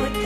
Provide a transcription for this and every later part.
put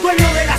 Dueño de